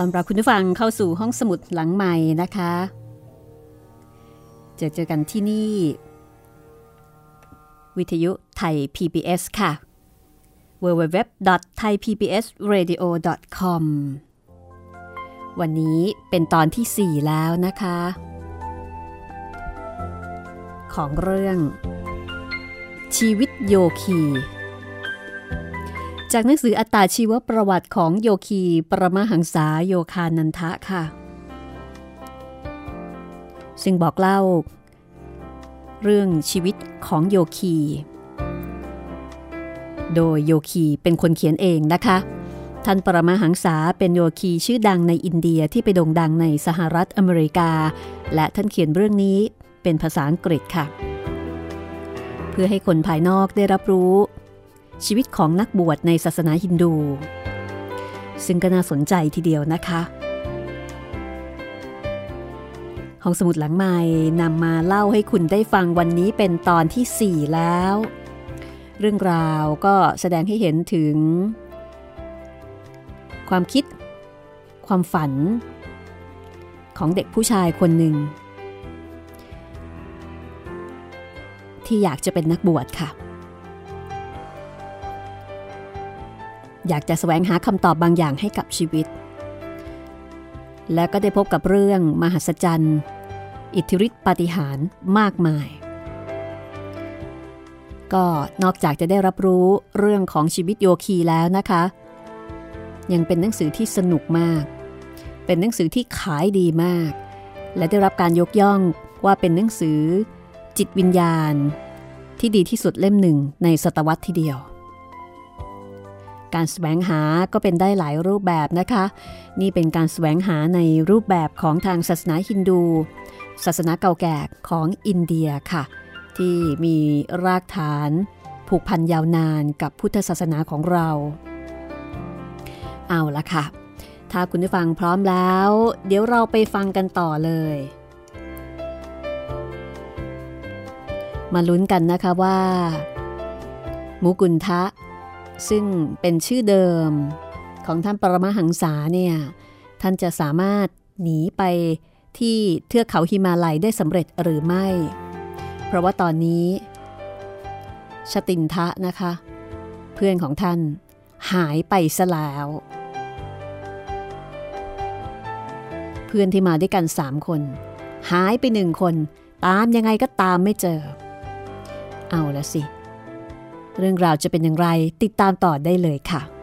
อนรับคุณผู้ฟังเข้าสู่ห้องสมุดหลังใหม่นะคะ เจอเจอกันที่นี่ วิทยุไทย PBS ค่ะ www.thaipbsradio.com วันนี้เป็นตอนที่ 4 แล้วนะคะ ของเรื่อง ชีวิตโยคี จากหนังสืออัตตาชีวประวัติของโยคีปรมาหังษาโยคานันทะค่ะ ซึ่งบอกเล่า เรื่องชีวิตของโยคี โดยโยคีเป็นคนเขียนเองนะคะ ท่านปรมาหังษาเป็นโยคีชื่อดังในอินเดียที่ไปโด่งดังในสหรัฐอเมริกา และท่านเขียนเรื่องนี้เป็นภาษาอังกฤษค่ะ เพื่อให้คนภายนอกได้รับรู้ ชีวิตของนักบวชในศาสนาฮินดู ซึ่งก็น่าสนใจทีเดียวนะคะห้องสมุดหลังใหม่นำมาเล่าให้คุณได้ฟังวันนี้เป็นตอนที่ 4 แล้ว เรื่องราวก็แสดงให้เห็นถึง ความคิด ความฝัน ของเด็กผู้ชายคนหนึ่ง ที่อยากจะเป็นนักบวชค่ะ อยากจะแสวงหาคำตอบบางอย่างให้กับชีวิต และก็ได้พบกับเรื่องมหัศจรรย์อิทธิฤทธิปาฏิหาริย์มากมาย ก็นอกจากจะได้รับรู้เรื่องของชีวิตโยคีแล้วนะคะ ยังเป็นหนังสือที่สนุกมาก เป็นหนังสือที่ขายดีมาก และได้รับการยกย่องว่าเป็นหนังสือจิตวิญญาณ ที่ดีที่สุดเล่มหนึ่งในศตวรรษที่เดียว การแสวงหาก็เป็นได้หลายรูปแบบนะคะ นี่เป็นการแสวงหาในรูปแบบของทางศาสนาฮินดู ศาสนาเก่าแก่ของอินเดียค่ะ ที่มีรากฐานผูกพันยาวนานกับพุทธศาสนาของเรา เอาละค่ะ ถ้าคุณผู้ฟังพร้อมแล้ว เดี๋ยวเราไปฟังกันต่อเลย มาลุ้นกันนะคะว่า มุกุลทะ ซึ่งเป็นชื่อเดิมของท่านปรมาหังษาเนี่ยท่านจะสามารถหนีไปที่เทือกเขาหิมาลัยได้สำเร็จหรือไม่ เพราะว่าตอนนี้ ชตินทะนะคะ เพื่อนของท่านหายไปซะแล้ว เพื่อนที่มาด้วยกันสามคน หายไปหนึ่งคน ตามยังไงก็ตามไม่เจอ เอาละสิเเรื่องราวจะเป็นอย่างไรติดตามต่อได้เลยค่ะ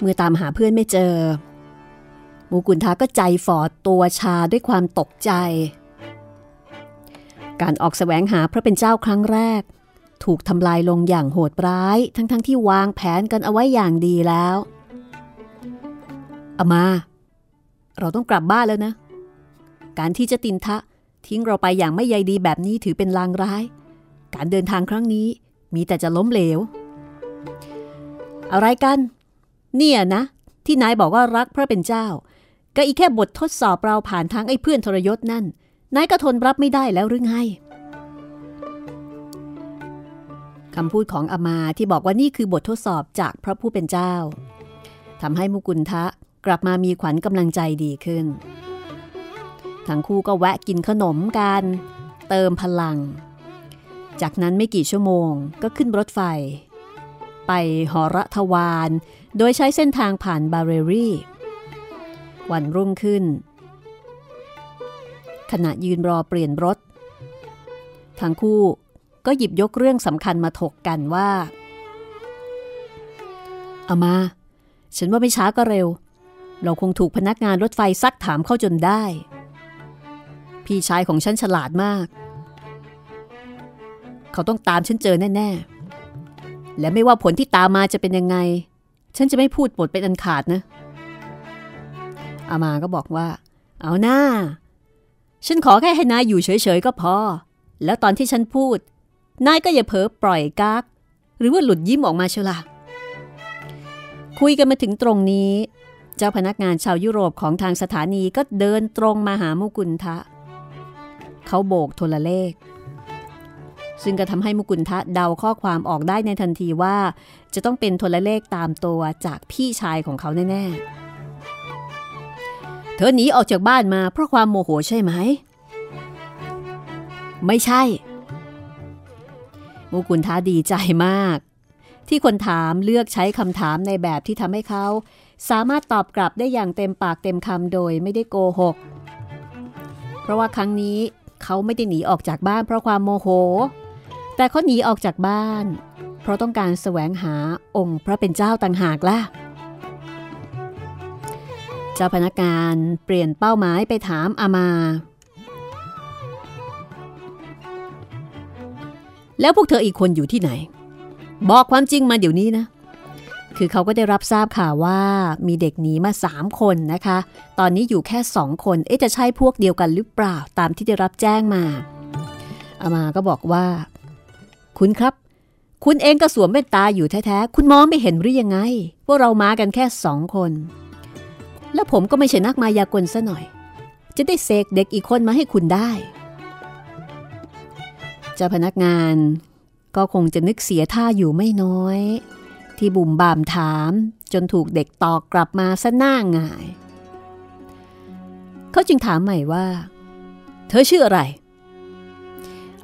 เมื่อตามหาเพื่อนไม่เจอ มูกุนทาก็ใจฝ่อตัวชาด้วยความตกใจ การออกแสวงหาพระเป็นเจ้าครั้งแรก ถูกทำลายลงอย่างโหดร้ายทั้งๆทที่วางแผนกันเอาไว้อย่างดีแล้วอามา เราต้องกลับบ้านแล้วนะ การที่จะตินทะทิ้งเราไปอย่างไม่ใยดีแบบนี้ถือเป็นลางร้าย การเดินทางครั้งนี้มีแต่จะล้มเหลว อะไรกัน เนี่ยนะ ที่นายบอกว่ารักพระเป็นเจ้า ก็อีกแค่บททดสอบเราผ่านทางไอ้เพื่อนทรยศนั่น นายก็ทนรับไม่ได้แล้วหรือไงคำพูดของอามาที่บอกว่านี่คือบททดสอบจากพระผู้เป็นเจ้าทำให้มุกุลทะกลับมามีขวัญกำลังใจดีขึ้น ทั้งคู่ก็แวะกินขนมกัน เติมพลัง จากนั้นไม่กี่ชั่วโมงก็ขึ้นรถไฟ ไปหอระทวานโดยใช้เส้นทางผ่านบาเรรี่ วันรุ่งขึ้น ขณะยืนรอเปลี่ยนรถ ทั้งคู่ก็หยิบยกเรื่องสำคัญมาถกกันว่า เอามา ฉันว่าไม่ช้าก็เร็ว เราคงถูกพนักงานรถไฟซักถามเข้าจนได้ พี่ชายของฉันฉลาดมาก เขาต้องตามฉันเจอแน่ ๆ และไม่ว่าผลที่ตามมาจะเป็นยังไง ฉันจะไม่พูดปดเป็นอันขาดนะ อามาก็บอกว่า เอาหน้า ฉันขอแค่ให้นายอยู่เฉยๆก็พอ แล้วตอนที่ฉันพูด นายก็อย่าเผลอปล่อยกากหรือว่าหลุดยิ้มออกมาเชียวละคุยกันมาถึงตรงนี้ เจ้าพนักงานชาวยุโรปของทางสถานีก็เดินตรงมาหามุกุลทะ เขาโบกโทรเลข ซึ่งก็ทำให้มุกุลทะเดาข้อความออกได้ในทันทีว่า จะต้องเป็นโทรเลขตามตัวจากพี่ชายของเขาแน่ๆ เธอหนีออกจากบ้านมาเพราะความโมโหใช่ไหม ไม่ใช่ มุกุลทะดีใจมาก ที่คนถามเลือกใช้คำถามในแบบที่ทำให้เขา สามารถตอบกลับได้อย่างเต็มปากเต็มคำโดยไม่ได้โกหก เพราะว่าครั้งนี้เขาไม่ได้หนีออกจากบ้านเพราะความโมโห แต่เขาหนีออกจากบ้าน เพราะต้องการแสวงหาองค์พระเป็นเจ้าต่างหากล่ะ เจ้าพนักงานเปลี่ยนเป้าหมายไปถามอามา แล้วพวกเธออีกคนอยู่ที่ไหน บอกความจริงมาเดี๋ยวนี้นะคือเขาก็ได้รับทราบข่าวว่ามีเด็กหนีมาสามคนนะคะ ตอนนี้อยู่แค่สองคน เอ๊ะจะใช่พวกเดียวกันหรือเปล่าตามที่ได้รับแจ้งมา อามาก็บอกว่า คุณครับ คุณเองก็สวมแว่นตาอยู่แท้ๆ คุณมองไม่เห็นหรือยังไง ว่าเรามากันแค่สองคน แล้วผมก็ไม่ใช่นักมายากลซะหน่อย จะได้เสกเด็กอีกคนมาให้คุณได้เจ้าพนักงานก็คงจะนึกเสียท่าอยู่ไม่น้อย ที่บุ่มบามถามจนถูกเด็กตอกกลับมาซะหน้าหงาย เขาจึงถามใหม่ว่า เธอชื่ออะไร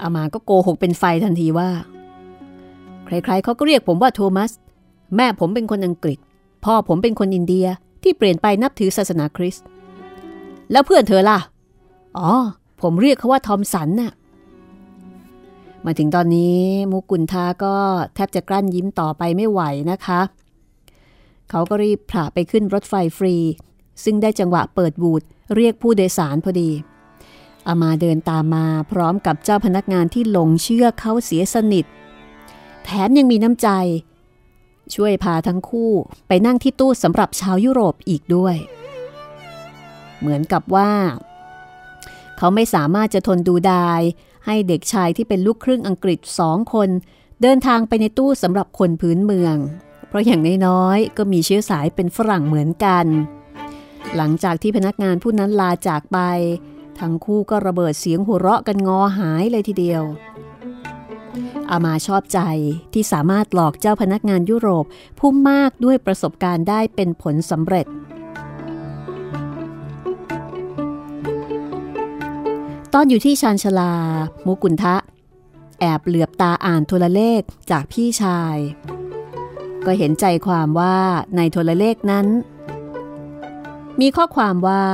อามาก็โกหกเป็นไฟทันทีว่า ใครๆเขาก็เรียกผมว่าโทมัส แม่ผมเป็นคนอังกฤษ พ่อผมเป็นคนอินเดียที่เปลี่ยนไปนับถือศาสนาคริสต์ แล้วเพื่อนเธอล่ะ อ๋อ ผมเรียกเขาว่าทอมสันน่ะ มาถึงตอนนี้มุกุลทาก็แทบจะกลั้นยิ้มต่อไปไม่ไหวนะคะ เขาก็รีบผ่าไปขึ้นรถไฟฟรี ซึ่งได้จังหวะเปิดบูดเรียกผู้โดยสารพอดี อามาเดินตามมาพร้อมกับเจ้าพนักงานที่หลงเชื่อเขาเสียสนิท แถมยังมีน้ำใจ ช่วยพาทั้งคู่ไปนั่งที่ตู้สำหรับชาวยุโรปอีกด้วย เหมือนกับว่า เขาไม่สามารถจะทนดูดาย ให้เด็กชายที่เป็นลูกครึ่งอังกฤษสองคน เดินทางไปในตู้สำหรับคนพื้นเมือง เพราะอย่างน้อยๆก็มีเชื้อสายเป็นฝรั่งเหมือนกัน หลังจากที่พนักงานผู้นั้นลาจากไป ทั้งคู่ก็ระเบิดเสียงหัวเราะกันงอหายเลยทีเดียว อามาชอบใจที่สามารถหลอกเจ้าพนักงานยุโรปผู้มากด้วยประสบการณ์ได้เป็นผลสำเร็จ ตอนอยู่ที่ชานชาลา มุกุลทะ แอบเหลือบตาอ่านโทรเลขจากพี่ชาย ก็เห็นใจความว่าในโทรเลขนั้น มีข้อความว่า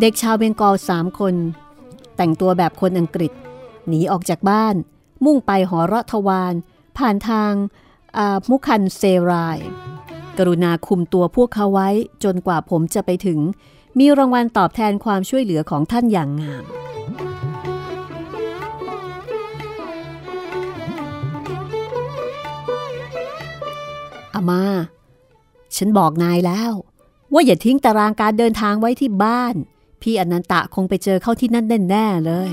เด็กชาวเบงกอลสามคน แต่งตัวแบบคนอังกฤษ หนีออกจากบ้าน มุ่งไปหอระทวานผ่านทางมุคันเซราย กรุณาคุมตัวพวกเขาไว้จนกว่าผมจะไปถึง มีรางวัลตอบแทนความช่วยเหลือของท่านอย่างงามอามา ฉันบอกนายแล้ว ว่าอย่าทิ้งตารางการเดินทางไว้ที่บ้าน พี่อนันตะคงไปเจอเข้าที่นั่นแน่ๆเลย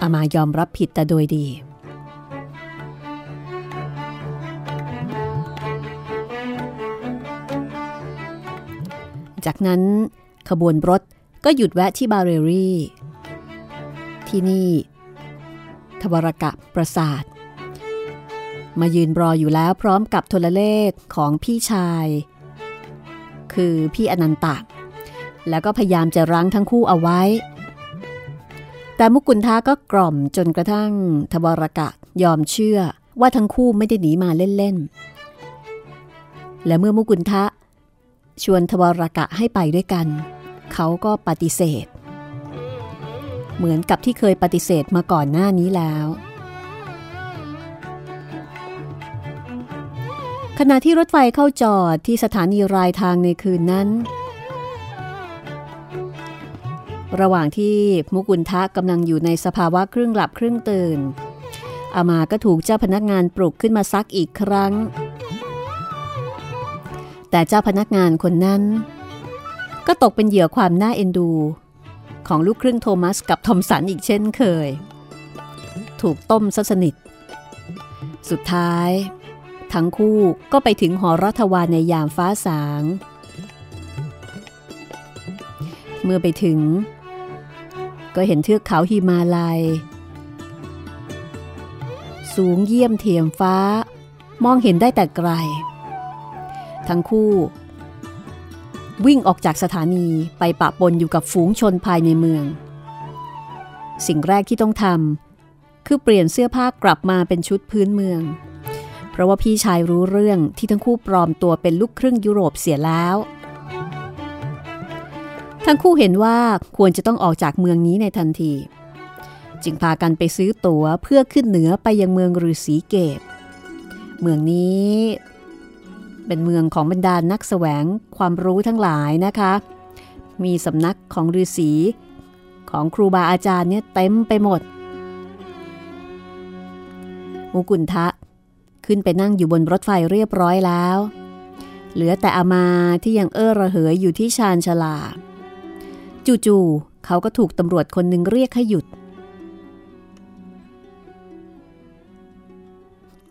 อามายอมรับผิดแต่โดยดี จากนั้นขบวนรถก็หยุดแวะที่บาเรรี่ ที่นี่ ทวรกะประสาท มายืนรออยู่แล้วพร้อมกับโทรเลขของพี่ชาย คือพี่อนันตะ แล้วก็พยายามจะรั้งทั้งคู่เอาไว้ แต่มุกุลทาก็กล่อมจนกระทั่งทวรกะยอมเชื่อว่าทั้งคู่ไม่ได้หนีมาเล่นๆ และเมื่อมุกุลทะ ชวนทวรกะให้ไปด้วยกัน เขาก็ปฏิเสธ เหมือนกับที่เคยปฏิเสธมาก่อนหน้านี้แล้ว ขณะที่รถไฟเข้าจอดที่สถานีรายทางในคืนนั้น ระหว่างที่มุกุลทะกำลังอยู่ในสภาวะครึ่งหลับครึ่งตื่น อามาก็ถูกเจ้าพนักงานปลุกขึ้นมาซักอีกครั้ง แต่เจ้าพนักงานคนนั้น ก็ตกเป็นเหยื่อความน่าเอ็นดู ของลูกครึ่งโทมัสกับทอมสันอีกเช่นเคย ถูกต้มซะสนิท สุดท้าย ทั้งคู่ก็ไปถึงหอรัฐวานในยามฟ้าสางเมื่อไปถึง ก็เห็นเทือกเขาหิมาลัย สูงเยี่ยมเทียมฟ้า มองเห็นได้แต่ไกล ทั้งคู่ วิ่งออกจากสถานีไปปะปนอยู่กับฝูงชนภายในเมือง สิ่งแรกที่ต้องทำคือเปลี่ยนเสื้อผ้ากลับมาเป็นชุดพื้นเมือง เพราะว่าพี่ชายรู้เรื่องที่ทั้งคู่ปลอมตัวเป็นลูกครึ่งยุโรปเสียแล้ว ทั้งคู่เห็นว่าควรจะต้องออกจากเมืองนี้ในทันที จึงพากันไปซื้อตั๋วเพื่อขึ้นเหนือไปยังเมืองฤาษีเกต เมืองนี้เป็นเมืองของบรรดานักแสวงความรู้ทั้งหลายนะคะ มีสำนักของฤาษีของครูบาอาจารย์เนี่ยเต็มไปหมดมุกุลทะขึ้นไปนั่งอยู่บนรถไฟเรียบร้อยแล้ว เหลือแต่อามาที่ยังเอ้อระเหยอยู่ที่ชานชลา จู่ๆเขาก็ถูกตำรวจคนหนึ่งเรียกให้หยุด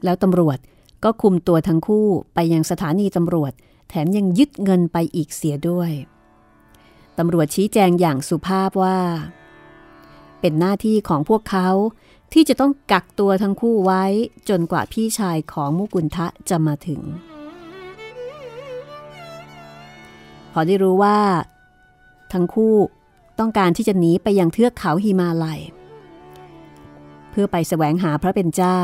แล้วตำรวจก็คุมตัวทั้งคู่ไปยังสถานีตำรวจ แถมยังยึดเงินไปอีกเสียด้วยตำรวจชี้แจงอย่างสุภาพว่า เป็นหน้าที่ของพวกเขาที่จะต้องกักตัวทั้งคู่ไว้จนกว่าพี่ชายของมุกุลทะจะมาถึง พอได้รู้ว่า ทั้งคู่ต้องการที่จะหนีไปยังเทือกเขาหิมาลัย เพื่อไปแสวงหาพระเป็นเจ้า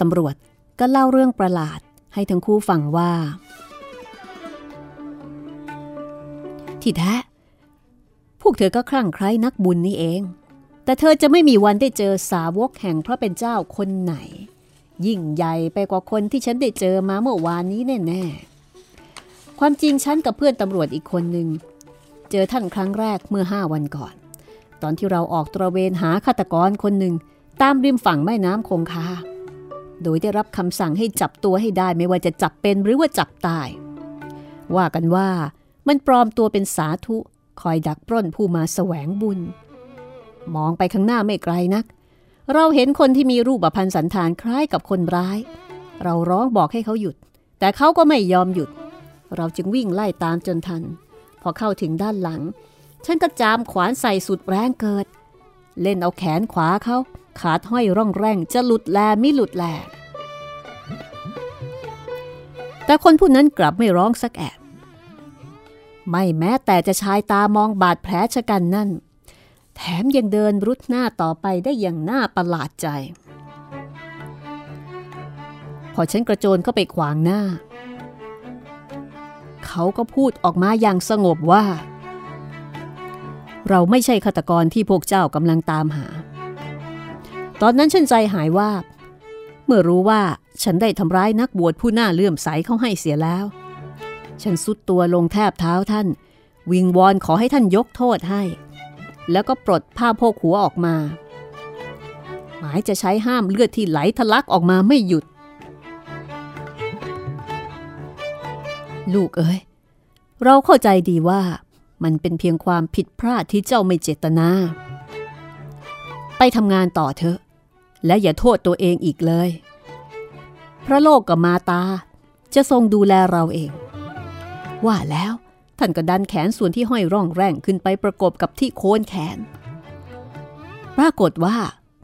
ตำรวจก็เล่าเรื่องประหลาดให้ทั้งคู่ฟังว่า ที่แท้พวกเธอก็คลั่งไคล้นักบุญนี่เอง แต่เธอจะไม่มีวันได้เจอสาวกแห่งพระเป็นเจ้าคนไหน ยิ่งใหญ่ไปกว่าคนที่ฉันได้เจอมาเมื่อวานนี้แน่ๆ ความจริงฉันกับเพื่อนตำรวจอีกคนหนึ่งเจอท่านครั้งแรกเมื่อห้าวันก่อน ตอนที่เราออกตระเวนหาฆาตกรคนหนึ่งตามริมฝั่งแม่น้ำคงคา โดยได้รับคำสั่งให้จับตัวให้ได้ไม่ว่าจะจับเป็นหรือว่าจับตาย ว่ากันว่ามันปลอมตัวเป็นสาธุคอยดักปล้นผู้มาแสวงบุญ มองไปข้างหน้าไม่ไกลนัก เราเห็นคนที่มีรูปพรรณสันฐานคล้ายกับคนร้าย เราร้องบอกให้เขาหยุด แต่เขาก็ไม่ยอมหยุด เราจึงวิ่งไล่ตามจนทัน พอเข้าถึงด้านหลัง ฉันก็จามขวานใส่สุดแรงเกิด เล่นเอาแขนขวาเขาขาดห้อยร่องแรงจะหลุดแลไม่หลุดแลแต่คนผู้นั้นกลับไม่ร้องสักแอบไม่แม้แต่จะชายตามองบาดแผลชะกันนั่น แถมยังเดินรุดหน้าต่อไปได้อย่างน่าประหลาดใจ พอฉันกระโจนเข้าไปขวางหน้า เขาก็พูดออกมาอย่างสงบว่า เราไม่ใช่ฆาตกรที่พวกเจ้ากำลังตามหา ตอนนั้นฉันใจหายว่า เมื่อรู้ว่าฉันได้ทำร้ายนักบวชผู้น่าเลื่อมใสเข้าให้เสียแล้ว ฉันสุดตัวลงแทบเท้าท่าน วิงวอนขอให้ท่านยกโทษให้ แล้วก็ปลดผ้าโพกหัวออกมา หมายจะใช้ห้ามเลือดที่ไหลทะลักออกมาไม่หยุด ลูกเอ้ย เราเข้าใจดีว่ามันเป็นเพียงความผิดพลาดที่เจ้าไม่เจตนา ไปทำงานต่อเถอะ และอย่าโทษตัวเองอีกเลย พระโลกกับมาตา จะทรงดูแลเราเอง ว่าแล้วท่านก็ดันแขนส่วนที่ห้อยร่องแร่งขึ้นไปประกบกับที่โคนแขน ปรากฏว่า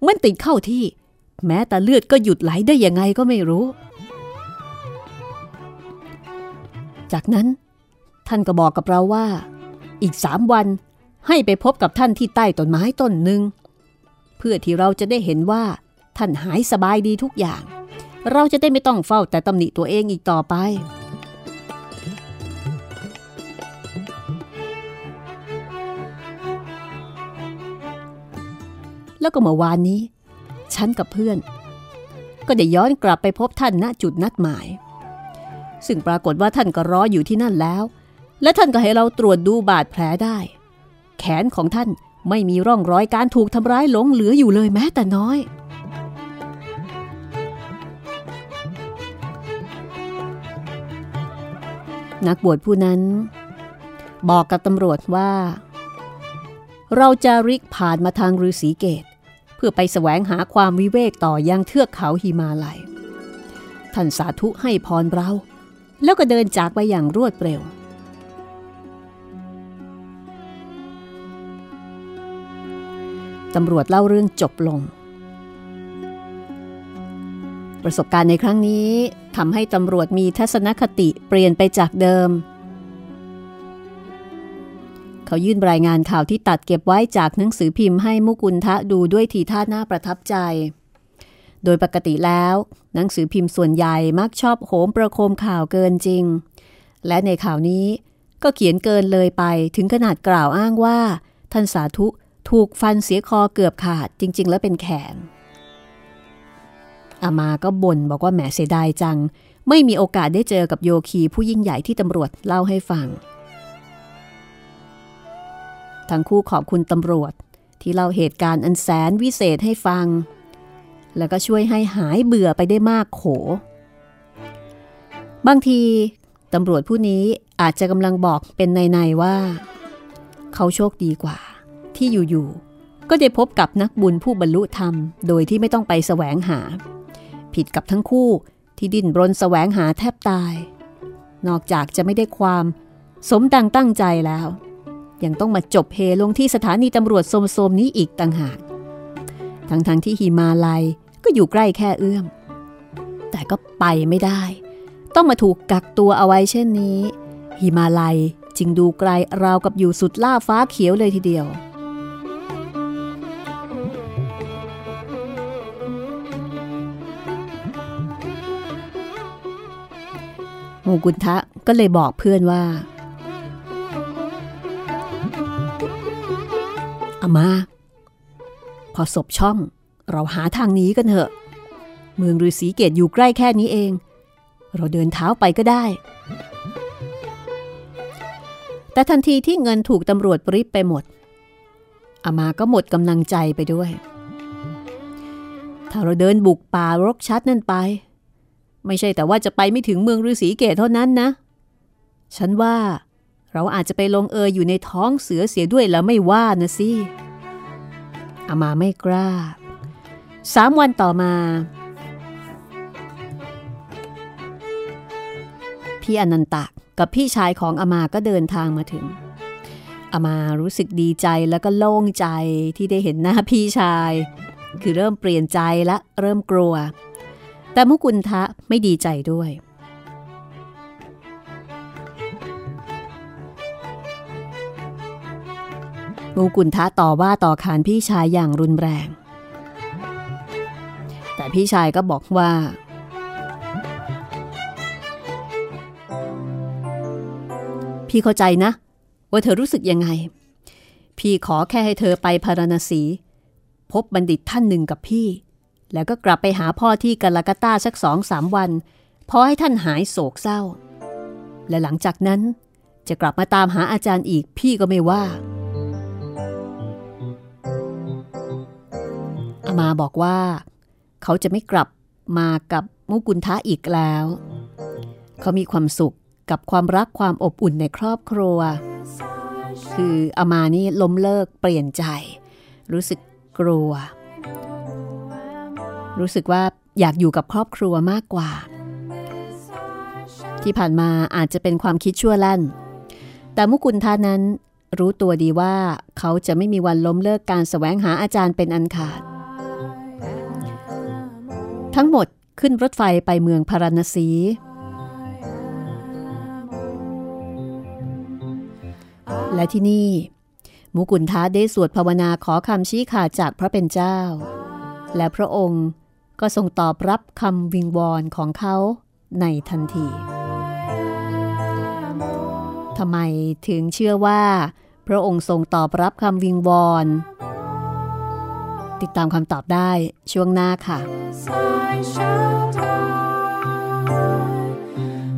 มันติดเข้าที่ แม้แต่เลือดก็หยุดไหลได้ยังไงก็ไม่รู้ จากนั้น ท่านก็บอกกับเราว่า อีกสามวันให้ไปพบกับท่านที่ใต้ต้นไม้ต้นหนึ่งเพื่อที่เราจะได้เห็นว่า ท่านหายสบายดีทุกอย่าง เราจะได้ไม่ต้องเฝ้าแต่ตำหนิตัวเองอีกต่อไป แล้วก็เมื่อวานนี้ ฉันกับเพื่อน ก็ได้ย้อนกลับไปพบท่านณจุดนัดหมาย ซึ่งปรากฏว่าท่านก็รออยู่ที่นั่นแล้ว และท่านก็ให้เราตรวจดูบาดแผลได้ แขนของท่านไม่มีร่องรอยการถูกทำร้ายหลงเหลืออยู่เลยแม้แต่น้อย นักบวชผู้นั้น บอกกับตำรวจว่า เราจะริกผ่านมาทางฤาษีเกต เพื่อไปแสวงหาความวิเวกต่อยังเทือกเขาหิมาลัย ท่านสาธุให้พรเรา แล้วก็เดินจากไปอย่างรวดเร็ว ตำรวจเล่าเรื่องจบลง ประสบการณ์ในครั้งนี้ทำให้ตำรวจมีทัศนคติเปลี่ยนไปจากเดิม เขายื่นรายงานข่าวที่ตัดเก็บไว้จากหนังสือพิมพ์ให้มุกุลทะดูด้วยทีท่าน่าประทับใจ โดยปกติแล้ว หนังสือพิมพ์ส่วนใหญ่มักชอบโหมประโคมข่าวเกินจริง และในข่าวนี้ก็เขียนเกินเลยไปถึงขนาดกล่าวอ้างว่า ท่านสาธุถูกฟันเสียคอเกือบขาดจริง ๆ แล้วเป็นแขน อามาก็บ่นบอกว่าแหมเสียดายจัง ไม่มีโอกาสได้เจอกับโยคีผู้ยิ่งใหญ่ที่ตำรวจเล่าให้ฟัง ทั้งคู่ขอบคุณตำรวจที่เล่าเหตุการณ์อันแสนวิเศษให้ฟัง แล้วก็ช่วยให้หายเบื่อไปได้มากโข บางทีตำรวจผู้นี้อาจจะกำลังบอกเป็นในๆว่า เขาโชคดีกว่า ที่อยู่ๆก็ได้พบกับนักบุญผู้บรรลุธรรม โดยที่ไม่ต้องไปแสวงหา ผิดกับทั้งคู่ที่ดิ้นรนแสวงหาแทบตาย นอกจากจะไม่ได้ความสมดังตั้งใจแล้ว ยังต้องมาจบเฮลงที่สถานีตำรวจโสมๆนี้อีกต่างหาก ทั้งๆทที่หิมาลัย ก็อยู่ใกล้แค่เอื้อม แต่ก็ไปไม่ได้ ต้องมาถูกกักตัวเอาไว้เช่นนี้ หิมาลัยจึงดูไกลราวกับอยู่สุดล่าฟ้าเขียวเลยทีเดียว โมกุลทะก็เลยบอกเพื่อนว่าอามา พอศพช่อง เราหาทางนี้กันเถอะ เมืองฤาษีเกตอยู่ใกล้แค่นี้เอง เราเดินเท้าไปก็ได้ แต่ทันทีที่เงินถูกตำรวจปริบไปหมด อามาก็หมดกำลังใจไปด้วย ถ้าเราเดินบุกป่ารกชัดนั่นไป ไม่ใช่แต่ว่าจะไปไม่ถึงเมืองฤาษีเกตเท่านั้นนะ ฉันว่าเราอาจจะไปลงเอยอยู่ในท้องเสือเสียด้วยแล้วไม่ว่านะสิอามาไม่กล้า สามวันต่อมา พี่อนันตะกับพี่ชายของอามาก็เดินทางมาถึง อามารู้สึกดีใจแล้วก็โล่งใจที่ได้เห็นหน้าพี่ชาย คือเริ่มเปลี่ยนใจและเริ่มกลัว แต่มุกุลทะไม่ดีใจด้วยมุกุลทะต่อว่าต่อขานพี่ชายอย่างรุนแรง แต่พี่ชายก็บอกว่า พี่เข้าใจนะ ว่าเธอรู้สึกยังไง พี่ขอแค่ให้เธอไปพาราณสี พบบัณฑิตท่านหนึ่งกับพี่ แล้วก็กลับไปหาพ่อที่กาลากาตาสักสองสามวันพอให้ท่านหายโศกเศร้า และหลังจากนั้นจะกลับมาตามหาอาจารย์อีกพี่ก็ไม่ว่าอามาบอกว่า เขาจะไม่กลับมากับมุกุลทะอีกแล้ว เขามีความสุขกับความรักความอบอุ่นในครอบครัว คืออามานี่ล้มเลิกเปลี่ยนใจ รู้สึกกลัว รู้สึกว่าอยากอยู่กับครอบครัวมากกว่า ที่ผ่านมาอาจจะเป็นความคิดชั่วลั่น แต่มุกุลทานั้นรู้ตัวดีว่าเขาจะไม่มีวันล้มเลิกการแสวงหาอาจารย์เป็นอันขาด ทั้งหมดขึ้นรถไฟไปเมืองพาราณสี และที่นี่ มุกุลท้าได้สวดภาวนาขอคำชี้ขาดจากพระเป็นเจ้า และพระองค์ก็ทรงตอบรับคำวิงวอนของเขาในทันทีทำไมถึงเชื่อว่า พระองค์ทรงตอบรับคำวิงวอน ติดตามคำตอบได้ช่วงหน้าค่ะ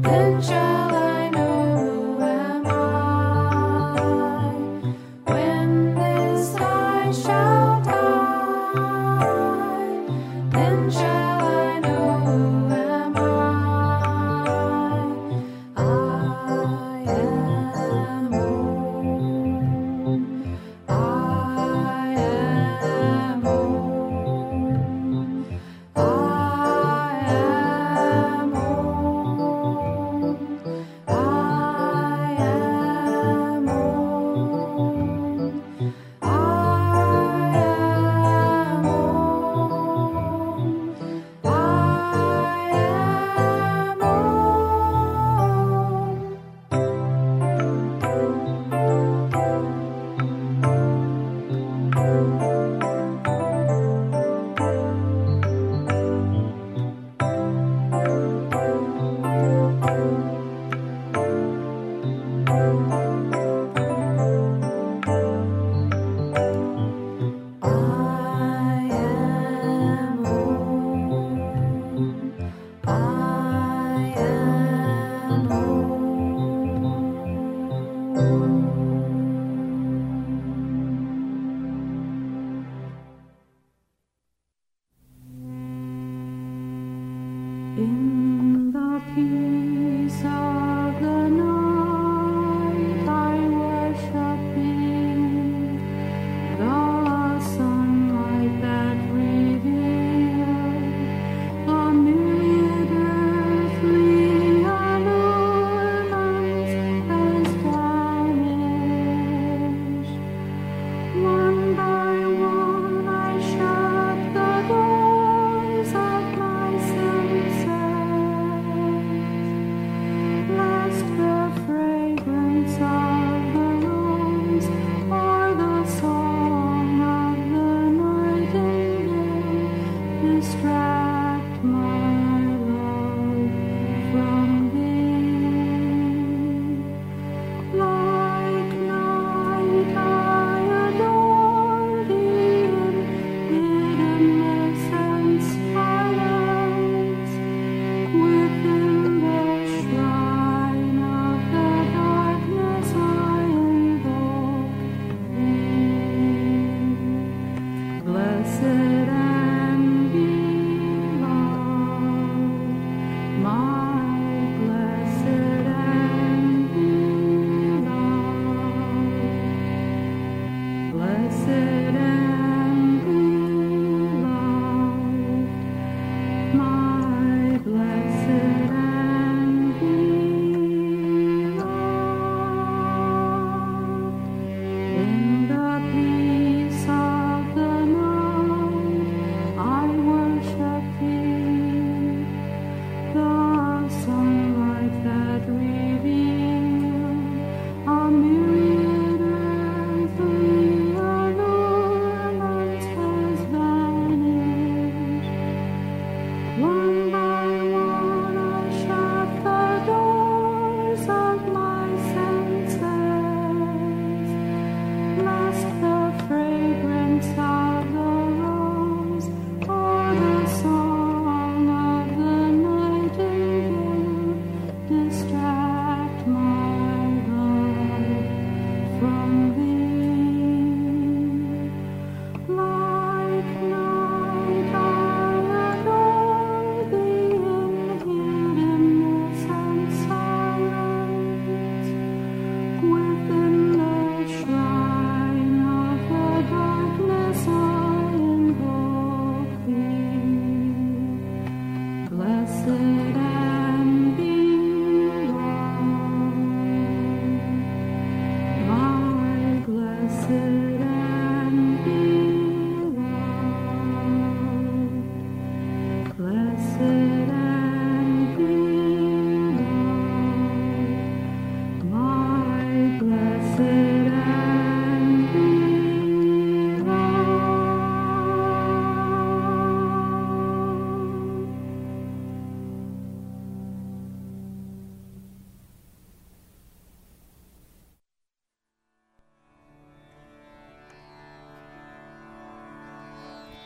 then shall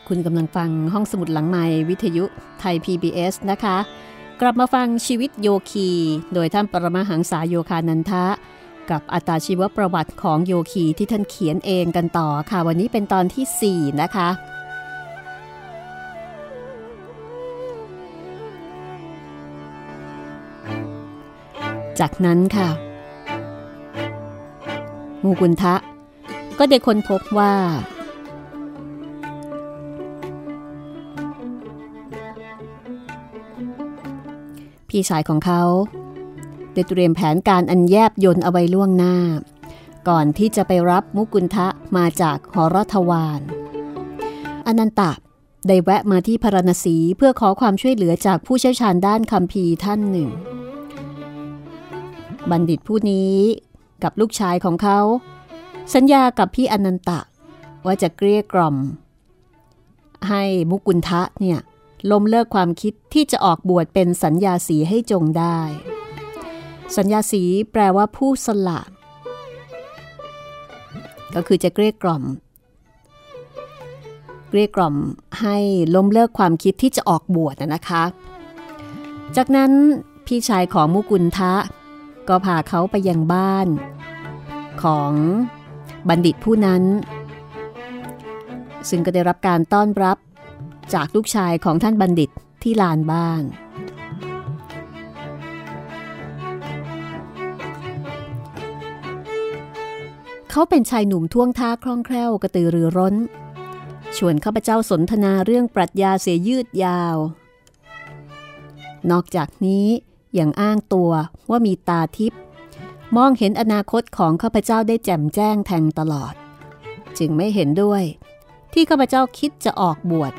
คุณกำลังฟังห้องสมุดหลังใหม่วิทยุไทย PBS นะคะ กลับมาฟังชีวิตโยคี โดยท่านปรมาหังษาโยคานันทะ กับอัตาชีวประวัติของโยคีที่ท่านเขียนเองกันต่อค่ะ วันนี้เป็นตอนที่ 4 นะคะ จากนั้นค่ะมูกุนทะก็ได้ค้นพบว่า พี่ชายของเขาได้เตรียมแผนการอันแยบยนเอาไว้ล่วงหน้า ก่อนที่จะไปรับมุกุลทะมาจากหอรัฐวานอนันตะได้แวะมาที่พารณสีเพื่อขอความช่วยเหลือจากผู้เชี่ยวชาญด้านคัมภีท่านหนึ่ง บัณฑิตผู้นี้กับลูกชายของเขา สัญญากับพี่อนันตะว่าจะเกลี้ยกล่อม ให้มุกุลทะเนี่ย ล้มเลิกความคิดที่จะออกบวชเป็นสัญญาสีให้จงได้ สัญญาสีแปลว่าผู้สละก็คือจะเกลี้ยกล่อม เกลี้ยกล่อมให้ล้มเลิกความคิดที่จะออกบวชนะนะคะ จากนั้นพี่ชายของมุกุลทะ ก็พาเขาไปยังบ้าน ของบัณฑิตผู้นั้น ซึ่งก็ได้รับการต้อนรับ จากลูกชายของท่านบัณฑิตที่ลานบ้านเขาเป็นชายหนุ่มท่วงท่าคล่องแคล่วกระตือรือร้น ชวนข้าพเจ้าสนทนาเรื่องปรัชญาเสียยืดยาว นอกจากนี้ยังอ้างตัวว่ามีตาทิพย์มองเห็นอนาคตของข้าพเจ้าได้แจ่มแจ้งแทงตลอด จึงไม่เห็นด้วย ที่ข้าพเจ้าคิดจะออกบวช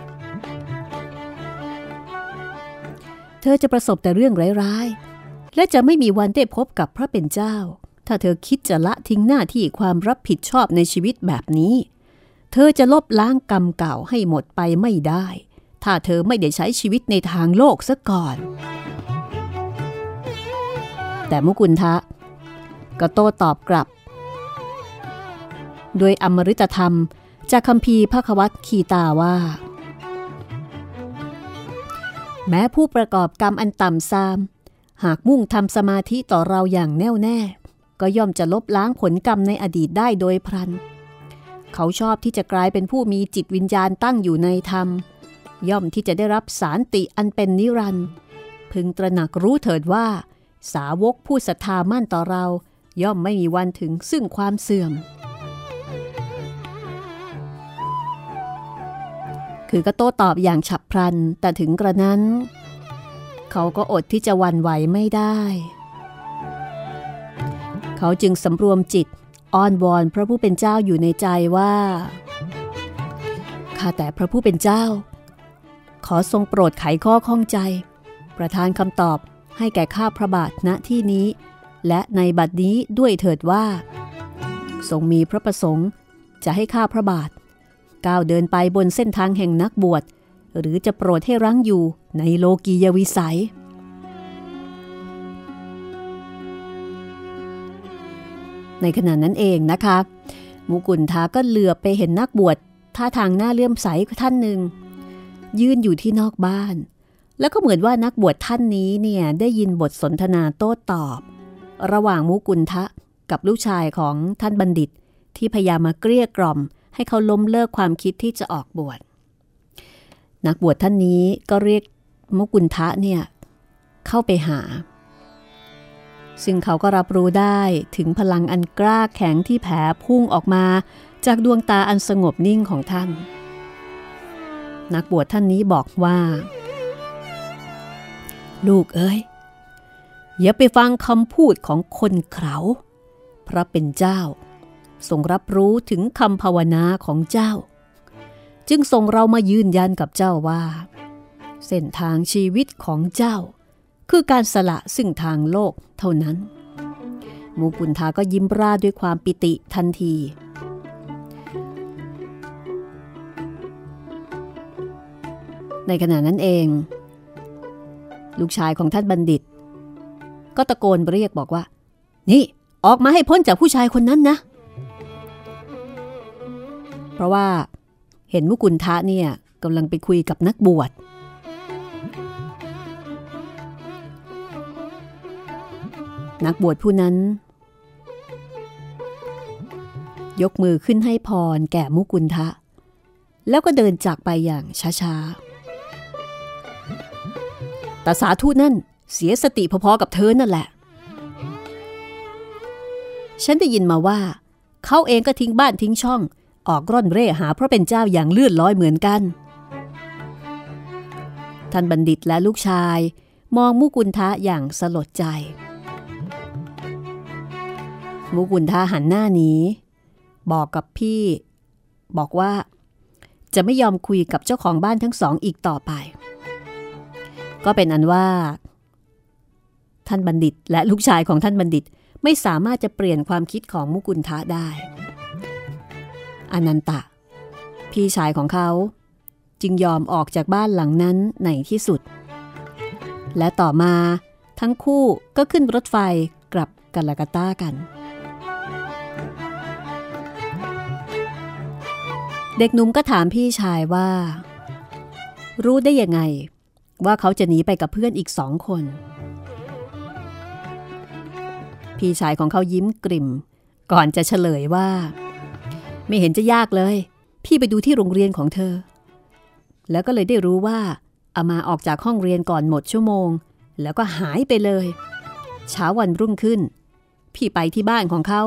เธอจะประสบแต่เรื่องร้ายๆ และจะไม่มีวันได้พบกับพระเป็นเจ้า ถ้าเธอคิดจะละทิ้งหน้าที่ความรับผิดชอบในชีวิตแบบนี้ เธอจะลบล้างกรรมเก่าให้หมดไปไม่ได้ ถ้าเธอไม่ได้ใช้ชีวิตในทางโลกซะก่อน แต่มุกุลทะ ก็โต้ตอบกลับ ด้วยอมฤตธรรมจากคำพีพระควัตคีตาว่า แม้ผู้ประกอบกรรมอันต่ำซาม หากมุ่งทำสมาธิต่อเราอย่างแน่วแน่ ก็ย่อมจะลบล้างผลกรรมในอดีตได้โดยพลัน เขาชอบที่จะกลายเป็นผู้มีจิตวิญญาณตั้งอยู่ในธรรม ย่อมที่จะได้รับสารติอันเป็นนิรันด์พึงตระหนักรู้เถิดว่า สาวกผู้ศรัทธามั่นต่อเรา ย่อมไม่มีวันถึงซึ่งความเสื่อม คือก็โต้ตอบอย่างฉับพลัน แต่ถึงกระนั้น เขาก็อดที่จะวันไหวไม่ได้ เขาจึงสำรวมจิตอ้อนวอนพระผู้เป็นเจ้าอยู่ในใจว่าข้าแต่พระผู้เป็นเจ้า ขอทรงโปรดไขข้อข้องใจ ประทานคำตอบให้แก่ข้าพระบาทณที่นี้ และในบัดนี้ด้วยเถิดว่า ทรงมีพระประสงค์จะให้ข้าพระบาท ก้าวเดินไปบนเส้นทางแห่งนักบวช หรือจะโปรดให้รั้งอยู่ในโลกียวิสัย ในขณะนั้นเองนะคะมุกุลทาก็เหลือไปเห็นนักบวชท่าทางหน้าเลื่อมใสท่านหนึ่ง ยืนอยู่ที่นอกบ้าน แล้วก็เหมือนว่านักบวชท่านนี้เนี่ยได้ยินบทสนทนาโต้ตอบ ระหว่างมุกุลทะกับลูกชายของท่านบัณฑิตที่พยายามมาเกลี้ยกล่อม ให้เขาล้มเลิกความคิดที่จะออกบวชนักบวชท่านนี้ก็เรียกมุกุลทะเนี่ยเข้าไปหา ซึ่งเขาก็รับรู้ได้ถึงพลังอันกล้าแข็งที่แผ่พุ่งออกมาจากดวงตาอันสงบนิ่งของท่าน นักบวชท่านนี้บอกว่า ลูกเอ้ย อย่าไปฟังคำพูดของคนเขาพระเป็นเจ้า ทรงรับรู้ถึงคำภาวนาของเจ้า จึงส่งเรามายืนยันกับเจ้าว่า เส้นทางชีวิตของเจ้า คือการสละซึ่งทางโลกเท่านั้น มูปุนทาก็ยิ้มร่าด้วยความปิติทันที ในขณะนั้นเอง ลูกชายของท่านบัณฑิต ก็ตะโกนเรียกบอกว่า นี่ออกมาให้พ้นจากผู้ชายคนนั้นนะ เพราะว่าเห็นมุกุลทะเนี่ยกำลังไปคุยกับนักบวช นักบวชผู้นั้น ยกมือขึ้นให้พรแก่มุกุลทะ แล้วก็เดินจากไปอย่างช้าๆแต่สาธุนั่นเสียสติพอๆกับเธอนั่นแหละ ฉันได้ยินมาว่า เขาเองก็ทิ้งบ้านทิ้งช่อง ออกร่อนเร่หาเพราะเป็นเจ้าอย่างเลื่อนลอยเหมือนกัน ท่านบัณฑิตและลูกชายมองมุกุลทะอย่างสลดใจ มุกุลทะหันหน้าหนีบอกกับพี่ บอกว่า จะไม่ยอมคุยกับเจ้าของบ้านทั้งสองอีกต่อไป ก็เป็นอันว่า ท่านบัณฑิตและลูกชายของท่านบัณฑิตไม่สามารถจะเปลี่ยนความคิดของมุกุลทะได้ อนันตะ พี่ชายของเขาจึงยอมออกจากบ้านหลังนั้นในที่สุด และต่อมาทั้งคู่ก็ขึ้นรถไฟกลับกัลกาตากัน เด็กหนุ่มก็ถามพี่ชายว่า รู้ได้ยังไง ว่าเขาจะหนีไปกับเพื่อนอีกสองคน พี่ชายของเขายิ้มกริ่ม ก่อนจะเฉลยว่า ไม่เห็นจะยากเลย พี่ไปดูที่โรงเรียนของเธอ แล้วก็เลยได้รู้ว่าอามาออกจากห้องเรียนก่อนหมดชั่วโมง แล้วก็หายไปเลย เช้าวันรุ่งขึ้น พี่ไปที่บ้านของเขา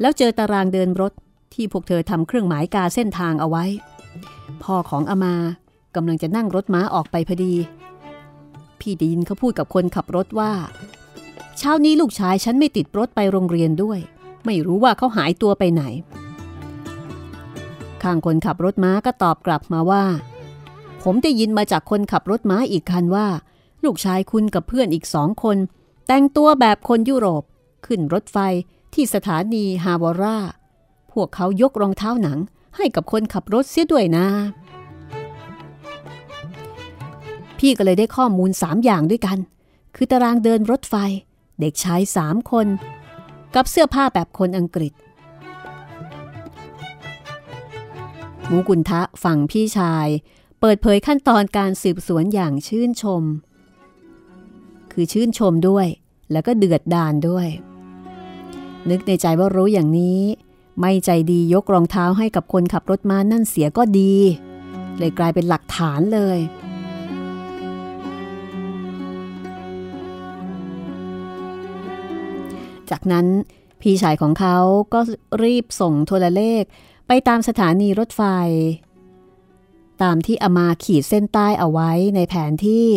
แล้วเจอตารางเดินรถที่พวกเธอทำเครื่องหมายกาเส้นทางเอาไว้ พ่อของอามากำลังจะนั่งรถม้าออกไปพอดี พี่ได้ยินเขาพูดกับคนขับรถว่า เช้านี้ลูกชายฉันไม่ติดรถไปโรงเรียนด้วย ไม่รู้ว่าเขาหายตัวไปไหน ข้างคนขับรถม้าก็ตอบกลับมาว่า ผมได้ยินมาจากคนขับรถม้าอีกคันว่า ลูกชายคุณกับเพื่อนอีกสองคน แต่งตัวแบบคนยุโรป ขึ้นรถไฟที่สถานีฮาวาร่า พวกเขายกรองเท้าหนังให้กับคนขับรถเสียด้วยนะ พี่ก็เลยได้ข้อมูลสามอย่างด้วยกัน คือตารางเดินรถไฟ เด็กชายสามคน กับเสื้อผ้าแบบคนอังกฤษ มูกุลทะฝั่งพี่ชาย เปิดเผยขั้นตอนการสืบสวนอย่างชื่นชม คือชื่นชมด้วย แล้วก็เดือดดานด้วย นึกในใจว่ารู้อย่างนี้ ไม่ใจดียกรองเท้าให้กับคนขับรถม้านั่นเสียก็ดี เลยกลายเป็นหลักฐานเลยจากนั้นพี่ชายของเขาก็รีบส่งโทรเลข ไปตามสถานีรถไฟ ตามที่อามาขีดเส้นใต้เอาไว้ในแผนที่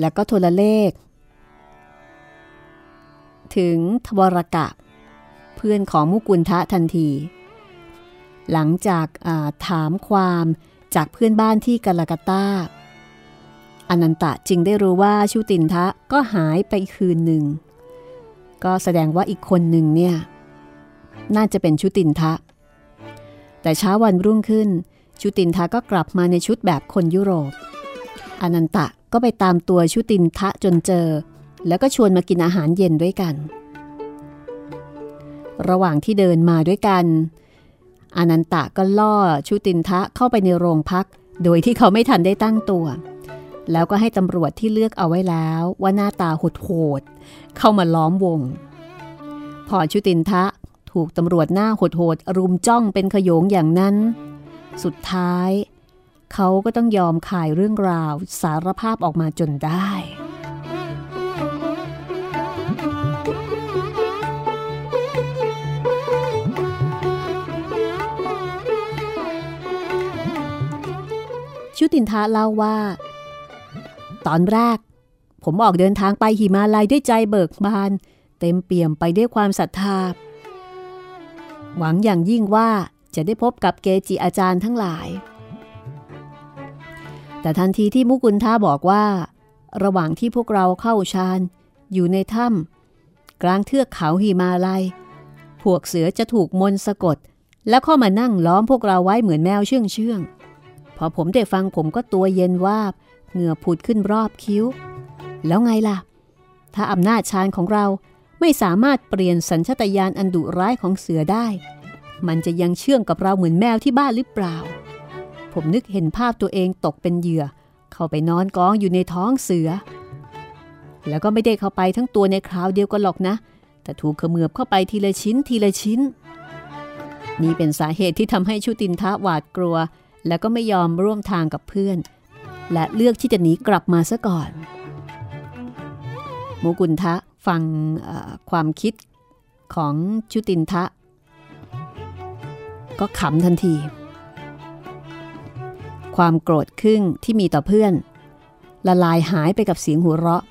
แล้วก็โทรเลข ถึงทวรกะ เพื่อนของมุกุลทะทันที หลังจากาถามความจากเพื่อนบ้านที่กาลกาตาอนันตะจึงได้รู้ว่าชุตินทะก็หายไปคืนหนึ่ง ก็แสดงว่าอีกคนหนึ่งเนี่ยน่าจะเป็นชุตินทะ แต่เช้าวันรุ่งขึ้น ชุตินทะก็กลับมาในชุดแบบคนยุโรป อนันตะก็ไปตามตัวชุตินทะจนเจอ แล้วก็ชวนมากินอาหารเย็นด้วยกัน ระหว่างที่เดินมาด้วยกัน อนันตะก็ล่อชุตินทะเข้าไปในโรงพัก โดยที่เขาไม่ทันได้ตั้งตัว แล้วก็ให้ตำรวจที่เลือกเอาไว้แล้วว่าหน้าตาโหดๆเข้ามาล้อมวง พอชุตินทะถูกตำรวจหน้าโหดๆรุมจ้องเป็นขโยงอย่างนั้น สุดท้าย เขาก็ต้องยอมขายเรื่องราวสารภาพออกมาจนได้ชุตินทะเล่าว่า ตอนแรก ผมออกเดินทางไปหิมาลัยด้วยใจเบิกบาน เต็มเปี่ยมไปด้วยความศรัทธา หวังอย่างยิ่งว่าจะได้พบกับเกจิอาจารย์ทั้งหลาย แต่ทันทีที่มุกุลท่าบอกว่า ระหว่างที่พวกเราเข้าฌานอยู่ในถ้ำกลางเทือกเขาหิมาลัย พวกเสือจะถูกมนต์สะกด แล้วเข้ามานั่งล้อมพวกเราไว้เหมือนแมวเชื่องเชื่องพอผมได้ฟังผมก็ตัวเย็นวาบ เหงื่อผุดขึ้นรอบคิ้ว แล้วไงล่ะ ถ้าอำนาจฌานของเราไม่สามารถเปลี่ยนสัญชตาตญาณอันดุร้ายของเสือได้ มันจะยังเชื่องกับเราเหมือนแมวที่บ้านหรือเปล่า ผมนึกเห็นภาพตัวเองตกเป็นเหยื่อ เข้าไปนอนกองอยู่ในท้องเสือ แล้วก็ไม่ได้เข้าไปทั้งตัวในคราวเดียวกันหรอกนะ แต่ถูกขมือบเข้าไปทีละชิ้นทีละชิ้น นี่เป็นสาเหตุที่ทำให้ชุตินทะหวาดกลัว แล้วก็ไม่ยอมร่วมทางกับเพื่อน และเลือกที่จะหนีกลับมาซะก่อนโมกุลทะฟังความคิดของชุตินทะ ก็ขำทันที ความโกรธครึ่งที่มีต่อเพื่อน ละลายหายไปกับเสียงหัวเราะ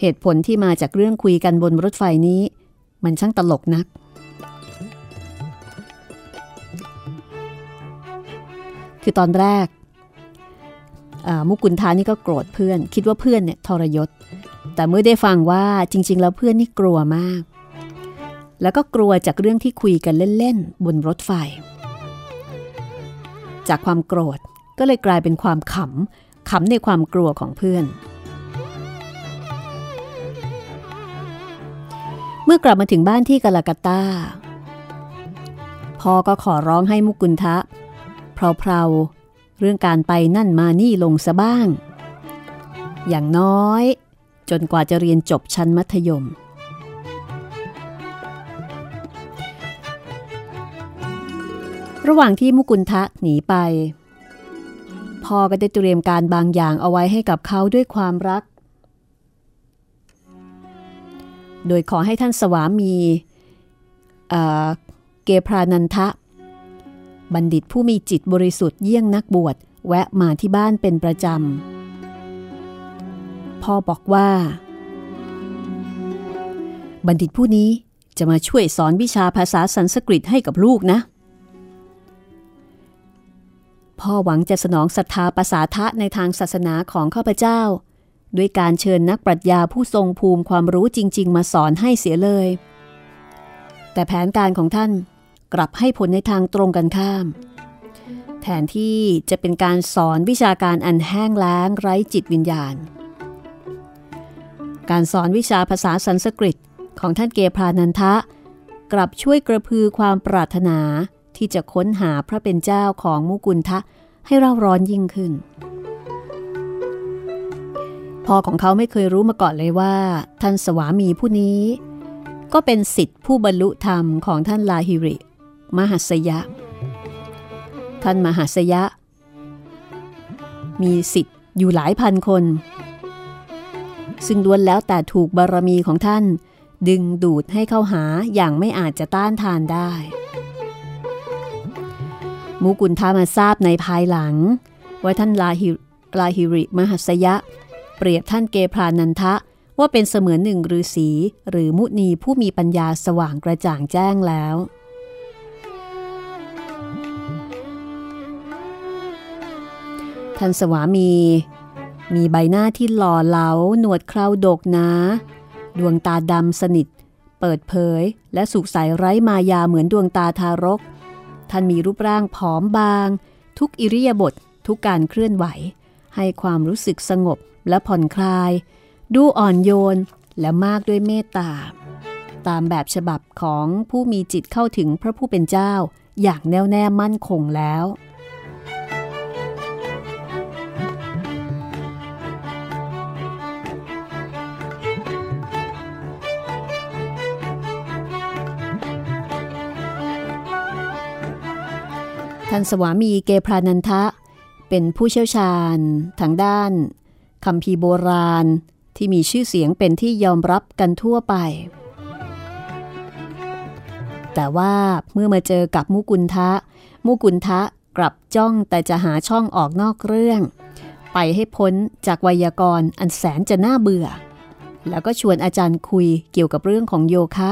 เหตุผลที่มาจากเรื่องคุยกันบนรถไฟนี้ มันช่างตลกนัก คือตอนแรกอ่ามุกุลทานี่ก็โกรธเพื่อน คิดว่าเพื่อนเนี่ยทรยศ แต่เมื่อได้ฟังว่าจริง ๆ แล้วเพื่อนนี่กลัวมาก แล้วก็กลัวจากเรื่องที่คุยกันเล่น ๆ บนรถไฟ จากความโกรธก็เลยกลายเป็นความขำขำในความกลัวของเพื่อน เมื่อกลับมาถึงบ้านที่กาลากาตาพ่อก็ขอร้องให้มุกุลทะ เพลาๆ เรื่องการไปนั่นมานี่ลงซะบ้าง อย่างน้อย จนกว่าจะเรียนจบชั้นมัธยม ระหว่างที่มุกุลทะหนีไป พ่อก็ได้เตรียมการบางอย่างเอาไว้ให้กับเขาด้วยความรัก โดยขอให้ท่านสวามีเอ่อเกพรานันทะ บัณฑิตผู้มีจิตบริสุทธิ์เยี่ยงนักบวชแวะมาที่บ้านเป็นประจำ พ่อบอกว่า บัณฑิตผู้นี้จะมาช่วยสอนวิชาภาษาสันสกฤตให้กับลูกนะ พ่อหวังจะสนองศรัทธาภาษาทะในทางศาสนาของข้าพเจ้า ด้วยการเชิญนักปรัชญาผู้ทรงภูมิความรู้จริง ๆ มาสอนให้เสียเลย แต่แผนการของท่าน กลับให้ผลในทางตรงกันข้าม แทนที่จะเป็นการสอนวิชาการอันแห้งแล้งไร้จิตวิญญาณ การสอนวิชาภาษาสันสกฤตของท่านเกพรานันทะ กลับช่วยกระพือความปรารถนาที่จะค้นหาพระเป็นเจ้าของมุกุลทะให้เร่าร้อนยิ่งขึ้น พ่อของเขาไม่เคยรู้มาก่อนเลยว่า ท่านสวามีผู้นี้ ก็เป็นสิทธิผู้บรรลุธรรมของท่านลาฮิริ มหัสยะ ท่านมหัสยะ มีสิทธิ์อยู่หลายพันคน ซึ่งล้วนแล้วแต่ถูกบารมีของท่าน ดึงดูดให้เข้าหาอย่างไม่อาจจะต้านทานได้ มุกุลทามาทราบในภายหลัง ว่าท่านลาฮิลาฮิริมหัสยะ เปรียบท่านเกพรานันทะว่าเป็นเสมือนหนึ่งฤาษีหรือมุนีผู้มีปัญญาสว่างกระจ่างแจ้งแล้ว ท่านสวามี มีใบหน้าที่หล่อเหลา หนวดเคราดกหนา ดวงตาดำสนิท เปิดเผย และสุขใสไร้มายาเหมือนดวงตาทารก ท่านมีรูปร่างผอมบาง ทุกอิริยาบถทุกการเคลื่อนไหว ให้ความรู้สึกสงบและผ่อนคลาย ดูอ่อนโยนและมากด้วยเมตตา ตามแบบฉบับของผู้มีจิตเข้าถึงพระผู้เป็นเจ้าอย่างแน่วแน่มั่นคงแล้ว ท่านสวามีเกพรานันทะ เป็นผู้เชี่ยวชาญทางด้านคำพีโบราณที่มีชื่อเสียงเป็นที่ยอมรับกันทั่วไป แต่ว่าเมื่อมาเจอกับมุกุลทะ มุกุลทะกลับจ้องแต่จะหาช่องออกนอกเรื่อง ไปให้พ้นจากไวยากรณ์อันแสนจะน่าเบื่อ แล้วก็ชวนอาจารย์คุยเกี่ยวกับเรื่องของโยคะ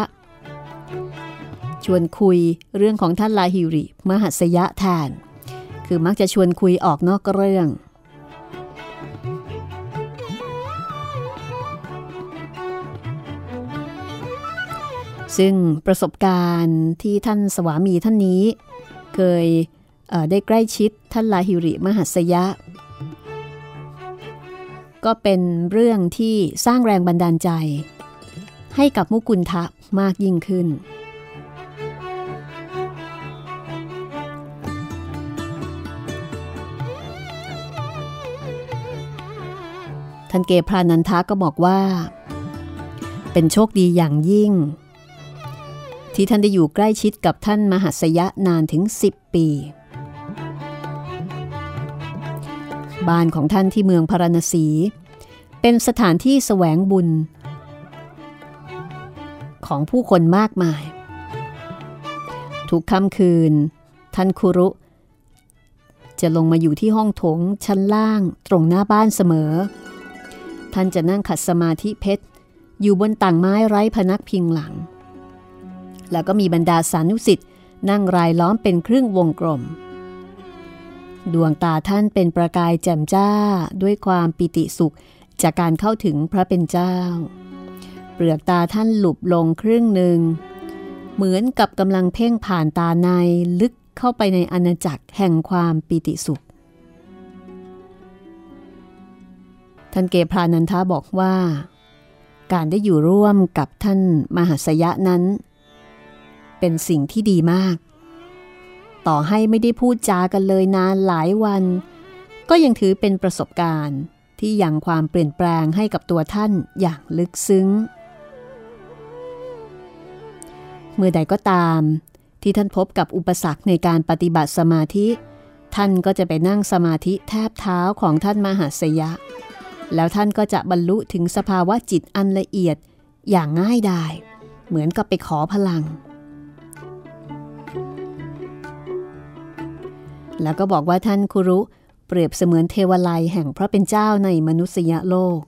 ชวนคุยเรื่องของท่านลาฮิริ มหัสยะแทน คือมักจะชวนคุยออกนอกเรื่อง ซึ่งประสบการณ์ที่ท่านสวามีท่านนี้ เคยเได้ใกล้ชิดท่านลาฮิริ มหัสยะ ก็เป็นเรื่องที่สร้างแรงบันดาลใจ ให้กับมุกุลทะมากยิ่งขึ้น ท่านเกพรานันทะก็บอกว่า เป็นโชคดีอย่างยิ่ง ที่ท่านได้อยู่ใกล้ชิดกับท่านมหัสยะนานถึง 10 ปี บ้านของท่านที่เมืองพาราณสี เป็นสถานที่แสวงบุญ ของผู้คนมากมาย ทุกค่ำคืน ท่านคุรุจะลงมาอยู่ที่ห้องโถงชั้นล่างตรงหน้าบ้านเสมอ ท่านจะนั่งขัดสมาธิเพชร อยู่บนต่างไม้ไร้พนักพิงหลัง แล้วก็มีบรรดาสานุสิทธิ์นั่งรายล้อมเป็นครึ่งวงกลม ดวงตาท่านเป็นประกายแจ่มจ้าด้วยความปิติสุขจากการเข้าถึงพระเป็นเจ้า เปลือกตาท่านหลุบลงครึ่งหนึ่ง เหมือนกับกำลังเพ่งผ่านตาในลึกเข้าไปในอาณาจักรแห่งความปิติสุข ท่านเกพรานันทาบอกว่า การได้อยู่ร่วมกับท่านมหัสยะนั้น เป็นสิ่งที่ดีมาก ต่อให้ไม่ได้พูดจากันเลยนานหลายวัน ก็ยังถือเป็นประสบการณ์ที่ยังความเปลี่ยนแปลงให้กับตัวท่านอย่างลึกซึ้ง เมื่อใดก็ตาม ที่ท่านพบกับอุปสรรคในการปฏิบัติสมาธิ ท่านก็จะไปนั่งสมาธิแทบเท้าของท่านมหาสยะ แล้วท่านก็จะบรรลุถึงสภาวะจิตอันละเอียดอย่างง่ายดาย เหมือนกับไปขอพลัง แล้วก็บอกว่าท่านคุรุเปรียบเสมือนเทวไลยแห่งพระเป็นเจ้าในมนุษยโลก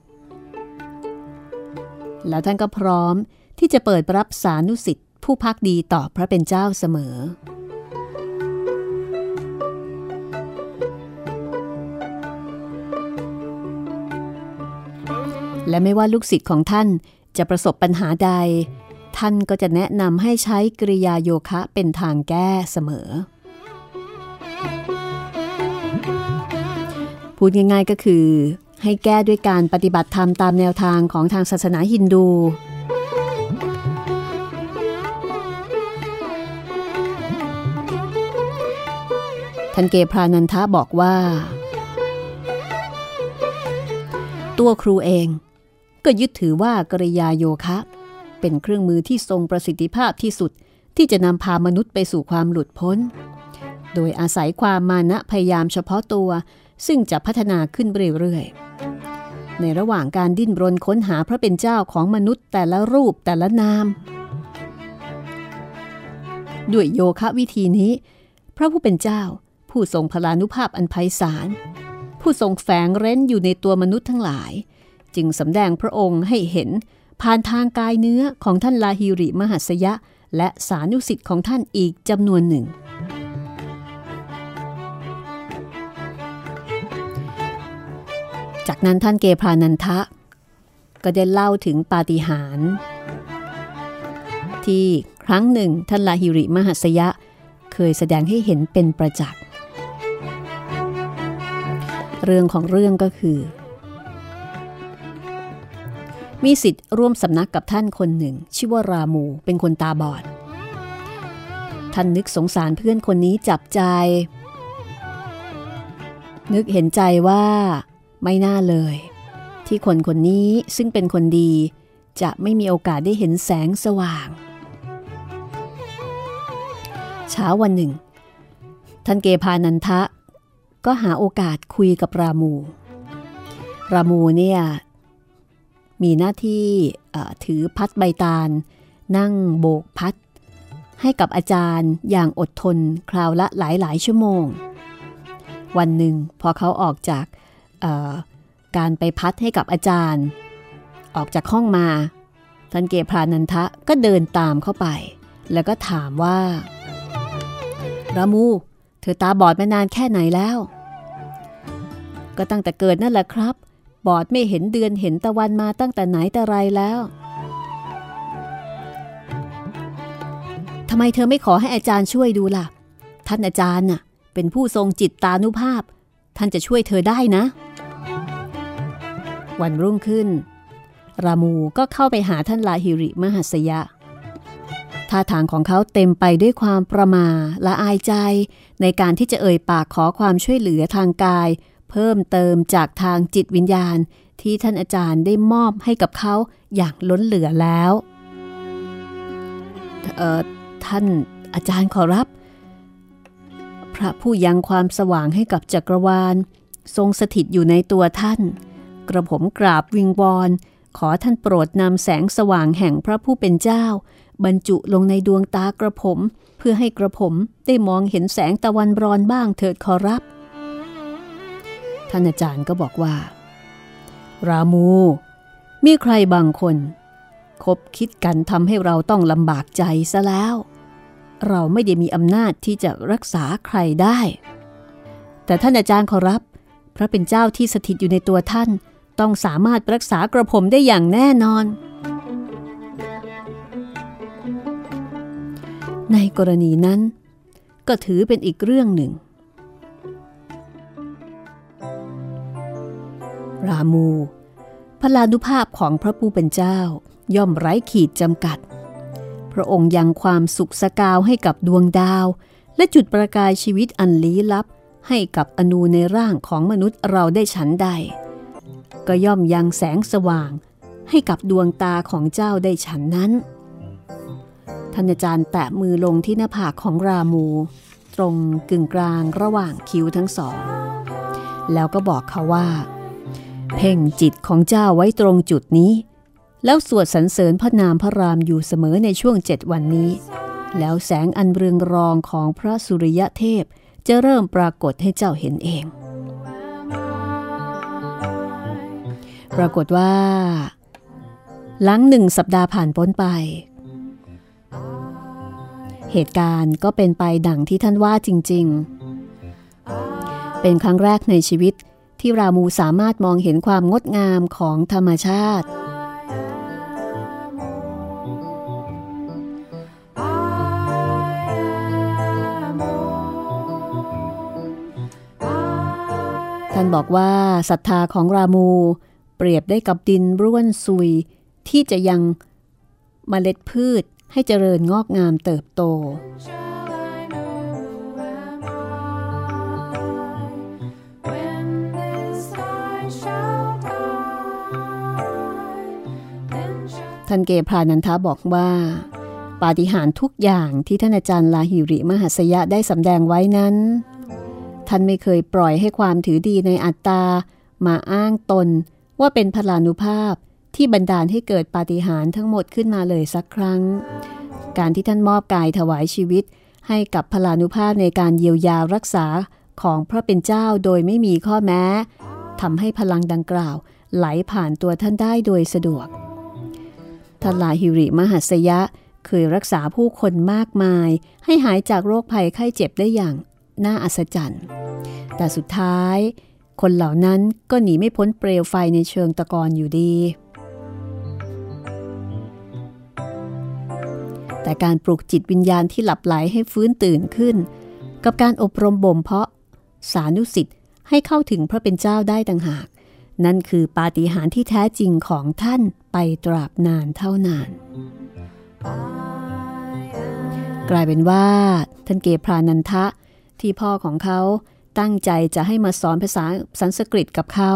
แล้วท่านก็พร้อมที่จะเปิดรับสานุสิทธิ์ผู้พักดีต่อพระเป็นเจ้าเสมอ และไม่ว่าลูกศิษย์ของท่านจะประสบปัญหาใด ท่านก็จะแนะนำให้ใช้กริยาโยคะเป็นทางแก้เสมอ พูดง่ายๆก็คือ ให้แก้ด้วยการปฏิบัติธรรมตามแนวทางของทางศาสนาฮินดูท่านเกพรานันทะบอกว่า ตัวครูเอง ก็ยึดถือว่ากริยาโยคะ เป็นเครื่องมือที่ทรงประสิทธิภาพที่สุดที่จะนำพามนุษย์ไปสู่ความหลุดพ้น โดยอาศัยความมานะพยายามเฉพาะตัว ซึ่งจะพัฒนาขึ้นเรื่อยๆ ในระหว่างการดิ้นรนค้นหาพระเป็นเจ้าของมนุษย์แต่ละรูปแต่ละนาม ด้วยโยคะวิธีนี้ พระผู้เป็นเจ้า ผู้ทรงพลานุภาพอันไพศาลผู้ทรงแฝงเร้นอยู่ในตัวมนุษย์ทั้งหลาย จึงสำแดงพระองค์ให้เห็น ผ่านทางกายเนื้อของท่านลาฮิริมหัสยะ และสานุสิทธิ์ของท่านอีกจำนวนหนึ่ง จากนั้นท่านเกพานันทะ ก็ได้เล่าถึงปาฏิหาริย์ที่ครั้งหนึ่งท่านลาฮิริมหัสยะ เคยแสดงให้เห็นเป็นประจักษ์ เรื่องของเรื่องก็คือ มีสิทธิ์ร่วมสำนักกับท่านคนหนึ่ง ชื่อว่ารามูเป็นคนตาบอด ท่านนึกสงสารเพื่อนคนนี้จับใจ นึกเห็นใจว่าไม่น่าเลย ที่คนคนนี้ซึ่งเป็นคนดี จะไม่มีโอกาสได้เห็นแสงสว่างเช้าวันหนึ่ง ท่านเกพานันทะ ก็หาโอกาสคุยกับรามู รามูเนี่ย มีหน้าที่ถือพัดใบตาล นั่งโบกพัด ให้กับอาจารย์อย่างอดทนคราวละหลายหลายชั่วโมง วันหนึ่งพอเขาออกจากการไปพัดให้กับอาจารย์ ออกจากห้องมาท่านเกพรานันทะก็เดินตามเข้าไป แล้วก็ถามว่ารามู เธอตาบอดมานานแค่ไหนแล้ว ก็ตั้งแต่เกิดนั่นแหละครับ บอดไม่เห็นเดือนเห็นตะวันมาตั้งแต่ไหนแต่ไรแล้วทำไมเธอไม่ขอให้อาจารย์ช่วยดูล่ะ ท่านอาจารย์น่ะ เป็นผู้ทรงจิตตานุภาพ ท่านจะช่วยเธอได้นะ วันรุ่งขึ้น รามูก็เข้าไปหาท่านลาฮิริมหัสยะท่าทางของเขาเต็มไปด้วยความประมาละอายใจ ในการที่จะเอ่ยปากขอความช่วยเหลือทางกาย เพิ่มเติมจากทางจิตวิญญาณที่ท่านอาจารย์ได้มอบให้กับเขาอย่างล้นเหลือแล้วท่านอาจารย์ขอรับ พระผู้ยังความสว่างให้กับจักรวาล ทรงสถิตอยู่ในตัวท่าน กระผมกราบวิงวอนขอท่านโปรดนำแสงสว่างแห่งพระผู้เป็นเจ้า บรรจุลงในดวงตากระผม เพื่อให้กระผมได้มองเห็นแสงตะวันรอนบ้างเถิดขอรับ ท่านอาจารย์ก็บอกว่า รามู มีใครบางคน คบคิดกันทำให้เราต้องลำบากใจซะแล้ว เราไม่ได้มีอำนาจที่จะรักษาใครได้ แต่ท่านอาจารย์ขอรับพระเป็นเจ้าที่สถิตอยู่ในตัวท่านต้องสามารถรักษากระผมได้อย่างแน่นอน ในกรณีนั้น ก็ถือเป็นอีกเรื่องหนึ่ง รามู พลานุภาพของพระผู้เป็นเจ้าย่อมไร้ขีดจำกัด พระองค์ยังความสุขสกาวให้กับดวงดาว และจุดประกายชีวิตอันลี้ลับ ให้กับอนูในร่างของมนุษย์เราได้ฉันใด ก็ย่อมยังแสงสว่างให้กับดวงตาของเจ้าได้ฉันนั้นท่านอาจารย์แตะมือลงที่หน้าผากของรามู ตรงกึ่งกลางระหว่างคิ้วทั้งสอง แล้วก็บอกเขาว่า เพ่งจิตของเจ้าไว้ตรงจุดนี้ แล้วสวดสรรเสริญพระนามพระรามอยู่เสมอในช่วงเจ็ดวันนี้ แล้วแสงอันเรืองรองของพระสุริยเทพจะเริ่มปรากฏให้เจ้าเห็นเอง ปรากฏว่า หลังหนึ่งสัปดาห์ผ่านพ้นไป เหตุการณ์ก็เป็นไปดังที่ท่านว่าจริง ๆ เป็นครั้งแรกในชีวิต ที่รามูสามารถมองเห็นความงดงามของธรรมชาติ ท่านบอกว่าศรัทธาของรามูเปรียบได้กับดินร่วนซุย ที่จะยังเมล็ดพืชให้เจริญงอกงามเติบโต ท่านเกพรานันทะบอกว่า ปาฏิหาริย์ทุกอย่างที่ท่านอาจารย์ลาหิริมหัสยะได้สำแดงไว้นั้น ท่านไม่เคยปล่อยให้ความถือดีในอัตตา มาอ้างตนว่าเป็นพลานุภาพที่บันดาลให้เกิดปาฏิหาริย์ทั้งหมดขึ้นมาเลยสักครั้ง การที่ท่านมอบกายถวายชีวิต ให้กับพลานุภาพในการเยียวยารักษาของพระเป็นเจ้าโดยไม่มีข้อแม้ทำให้พลังดังกล่าวไหลผ่านตัวท่านได้โดยสะดวก ทลาฮิริมหัสยะ เคยรักษาผู้คนมากมาย ให้หายจากโรคภัยไข้เจ็บได้อย่างน่าอัศจรรย์ แต่สุดท้าย คนเหล่านั้นก็หนีไม่พ้นเปลวไฟในเชิงตะกอนอยู่ดี แต่การปลุกจิตวิญญาณที่หลับไหลให้ฟื้นตื่นขึ้น กับการอบรมบ่มเพาะสานุสิทธิ์ให้เข้าถึงพระเป็นเจ้าได้ต่างหาก นั่นคือปาฏิหาริย์ที่แท้จริงของท่านไปตราบนานเท่านาน กลายเป็นว่า ท่านเกพรานันทะที่พ่อของเขาตั้งใจจะให้มาสอนภาษาสันสกฤตกับเขา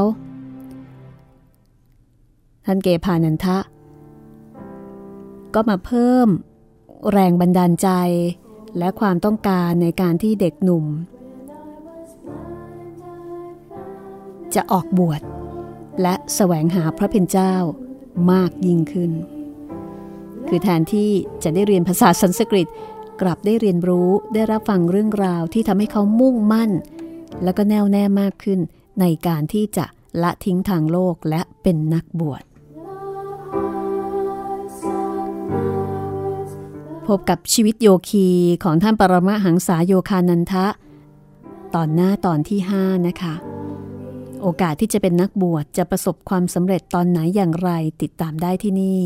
ท่านเกพานันทะ ก็มาเพิ่มแรงบันดาลใจและความต้องการในการที่เด็กหนุ่ม จะออกบวช และแสวงหาพระเป็นเจ้ามากยิ่งขึ้น คือแทนที่จะได้เรียนภาษาสันสกฤต กลับได้เรียนรู้ได้รับฟังเรื่องราวที่ทำให้เขามุ่งมั่น แล้วก็แน่วแน่มากขึ้นในการที่จะละทิ้งทางโลกและเป็นนักบวช พบกับชีวิตโยคีของท่านปรมหังษาโยคานันทะ ตอนหน้าตอนที่ 5 นะคะ โอกาสที่จะเป็นนักบวชจะประสบความสำเร็จตอนไหนอย่างไรติดตามได้ที่นี่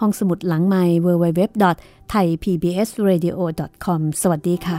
ห้องสมุดหลังไม้ www.thaipbsradio.com สวัสดีค่ะ